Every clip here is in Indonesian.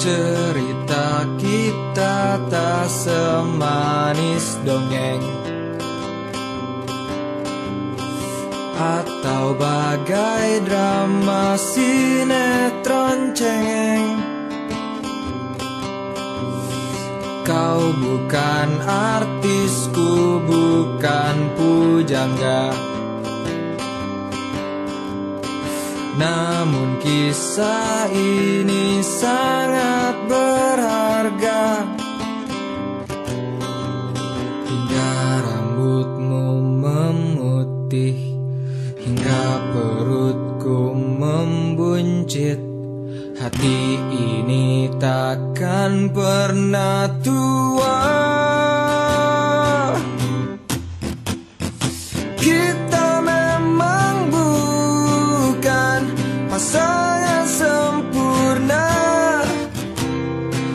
Cerita kita tak semanis dongeng. Atau bagai drama sinetron cengeng. Kau bukan artisku, bukan pujangga. Namun kisah ini sangat Hati ini takkan pernah tua. Kita memang bukan pasangan sempurna.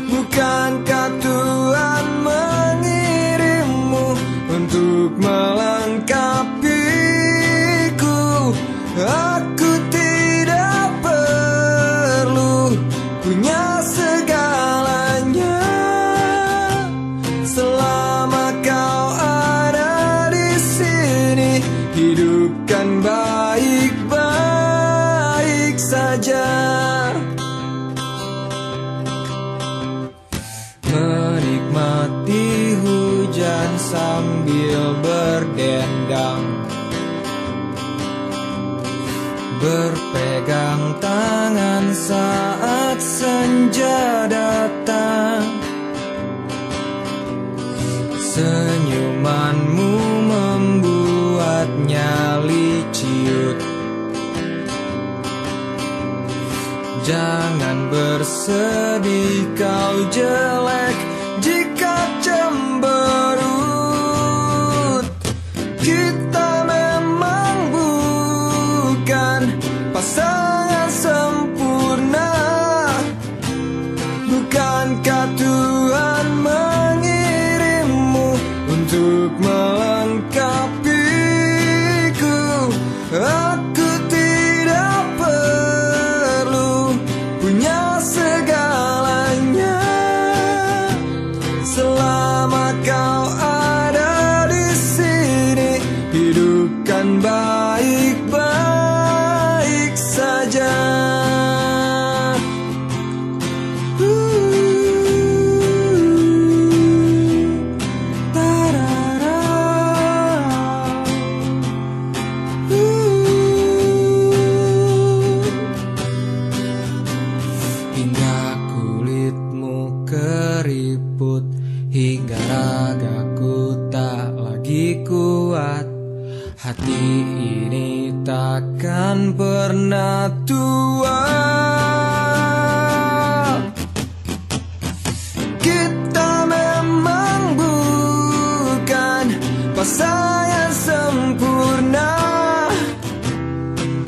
Bukankah Tuhan mengirimmu untuk melengkapiku? Aku saja Menikmati hujan sambil berdendang Berpegang tangan saat senja datang. Senyumanmu membuat Jangan bersedih kau jelek. Jika Hidupkan baik-baik saja. Keriput Hingga ragaku tak lagi kuat Hati ini takkan pernah tua. Kita memang bukan pasangan sempurna.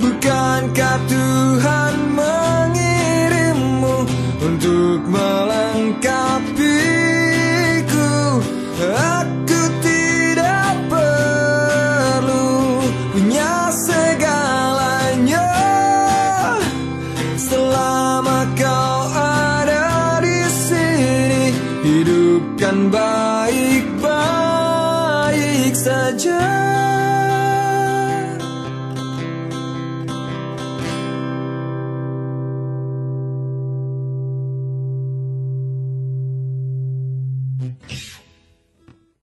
Bukankah Tuhan mengirimmu untuk melengkapiku baik-baik saja